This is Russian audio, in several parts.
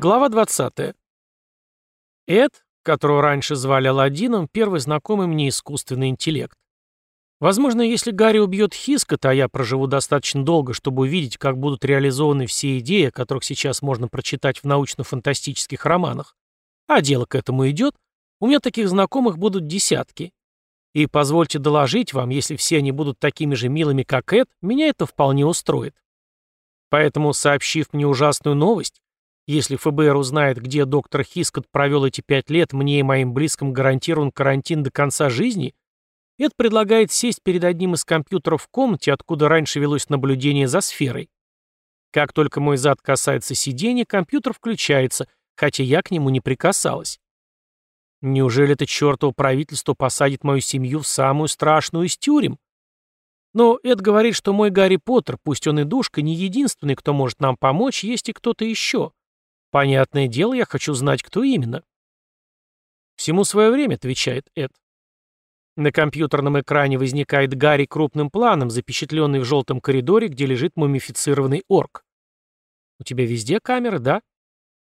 Глава 20. Эд, которого раньше звали Аладдином, первый знакомый мне искусственный интеллект. Возможно, если Гарри убьет Хискота, а я проживу достаточно долго, чтобы увидеть, как будут реализованы все идеи, которых сейчас можно прочитать в научно-фантастических романах, а дело к этому идет, у меня таких знакомых будут десятки. И позвольте доложить вам, если все они будут такими же милыми, как Эд, меня это вполне устроит. Поэтому, сообщив мне ужасную новость, если ФБР узнает, где доктор Хискот провел эти пять лет, мне и моим близким гарантирован карантин до конца жизни, Эд предлагает сесть перед одним из компьютеров в комнате, откуда раньше велось наблюдение за сферой. Как только мой зад касается сиденья, компьютер включается, хотя я к нему не прикасалась. Неужели это чертово правительство посадит мою семью в самую страшную из тюрем? Но Эд говорит, что мой Гарри Поттер, пусть он и душка, не единственный, кто может нам помочь, есть и кто-то еще. Понятное дело, я хочу знать, кто именно. Всему свое время, отвечает Эд. На компьютерном экране возникает Гарри крупным планом, запечатленный в желтом коридоре, где лежит мумифицированный орк. У тебя везде камеры, да?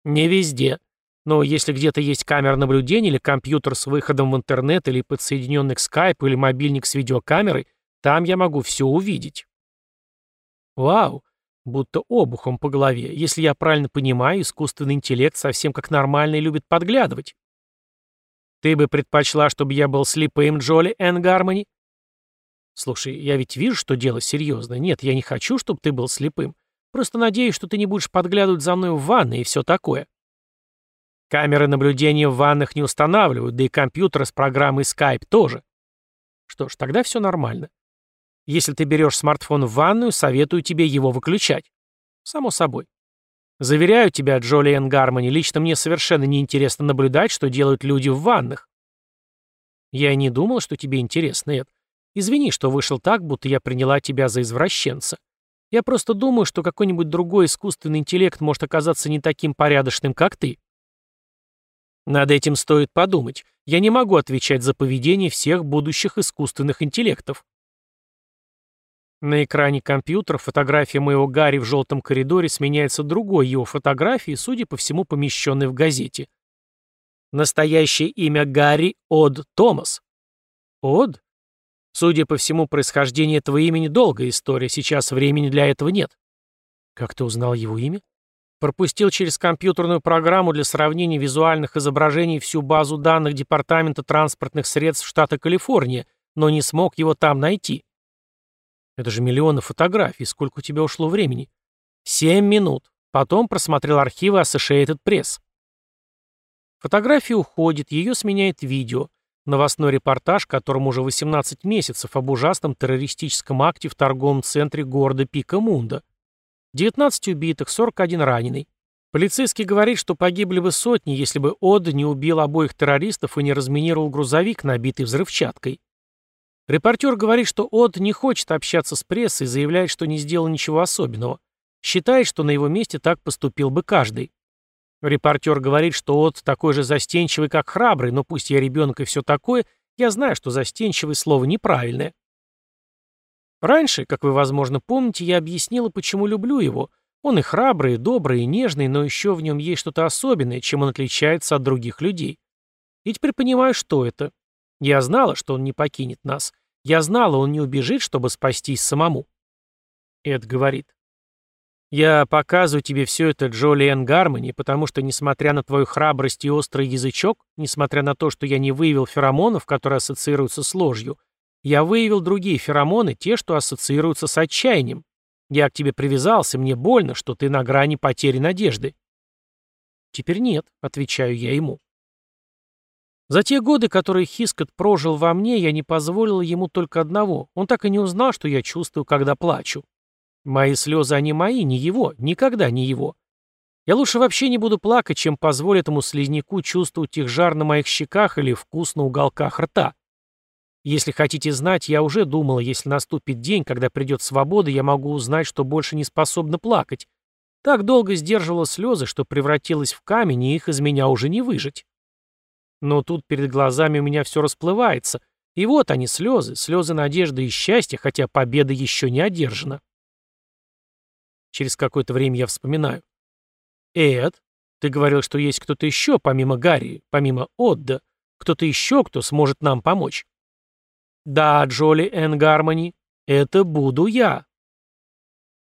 Не везде. Но если где-то есть камера наблюдения или компьютер с выходом в интернет или подсоединенный к скайпу или мобильник с видеокамерой, там я могу все увидеть. Вау, Будто обухом по голове. Если я правильно понимаю, искусственный интеллект совсем как нормальный любит подглядывать. Ты бы предпочла, чтобы я был слепым, Джоли Энн Гармони? Слушай, я ведь вижу, что дело серьезное. Нет, я не хочу, чтобы ты был слепым. Просто надеюсь, что ты не будешь подглядывать за мной в ванной и все такое. Камеры наблюдения в ваннах не устанавливают, да и компьютеры с программой Skype тоже. Что ж, тогда все нормально. Если ты берешь смартфон в ванную, советую тебе его выключать. Само собой. Заверяю тебя, Джолиен Гармони, лично мне совершенно неинтересно наблюдать, что делают люди в ваннах. Я и не думал, что тебе интересно, Эд. Извини, что вышел так, будто я приняла тебя за извращенца. Я просто думаю, что какой-нибудь другой искусственный интеллект может оказаться не таким порядочным, как ты. Над этим стоит подумать. Я не могу отвечать за поведение всех будущих искусственных интеллектов. На экране компьютера фотография моего Гарри в желтом коридоре сменяется другой его фотографией, судя по всему, помещенной в газете. Настоящее имя Гарри Од Томас. Од? Судя по всему, происхождение этого имени долгая история, сейчас времени для этого нет. Как ты узнал его имя? Пропустил через компьютерную программу для сравнения визуальных изображений всю базу данных Департамента транспортных средств штата Калифорния, но не смог его там найти. Это же миллионы фотографий. Сколько у тебя ушло времени? Семь минут. Потом просмотрел архивы Associated Press. Фотография уходит, ее сменяет видео. Новостной репортаж, которому уже 18 месяцев об ужасном террористическом акте в торговом центре города Пика-Мунда. 19 убитых, 41 раненый. Полицейский говорит, что погибли бы сотни, если бы Од не убил обоих террористов и не разминировал грузовик, набитый взрывчаткой. Репортер говорит, что От не хочет общаться с прессой, заявляет, что не сделал ничего особенного. Считает, что на его месте так поступил бы каждый. Репортер говорит, что От такой же застенчивый, как храбрый, но пусть я ребенок и все такое, я знаю, что застенчивый слово неправильное. Раньше, как вы, возможно, помните, я объяснила, почему люблю его. Он и храбрый, и добрый, и нежный, но еще в нем есть что-то особенное, чем он отличается от других людей. И теперь понимаю, что это. Я знала, что он не покинет нас. Я знала, он не убежит, чтобы спастись самому. Эд говорит. Я показываю тебе все это, Джолиэн Гармони, потому что, несмотря на твою храбрость и острый язычок, несмотря на то, что я не выявил феромонов, которые ассоциируются с ложью, я выявил другие феромоны, те, что ассоциируются с отчаянием. Я к тебе привязался, мне больно, что ты на грани потери надежды. Теперь нет, отвечаю я ему. За те годы, которые Хискот прожил во мне, я не позволила ему только одного. Он так и не узнал, что я чувствую, когда плачу. Мои слезы, они мои, не его, никогда не его. Я лучше вообще не буду плакать, чем позволю этому слизняку чувствовать их жар на моих щеках или вкус на уголках рта. Если хотите знать, я уже думала, если наступит день, когда придет свобода, я могу узнать, что больше не способна плакать. Так долго сдерживала слезы, что превратилась в камень, и их из меня уже не выжить. Но тут перед глазами у меня все расплывается. И вот они, слезы, слезы надежды и счастья, хотя победа еще не одержана. Через какое-то время я вспоминаю. «Эд, Ты говорил, что есть кто-то еще, помимо Гарри, помимо Отда. Кто-то еще, кто сможет нам помочь. Да, Джоли Эн Гармони, это буду я,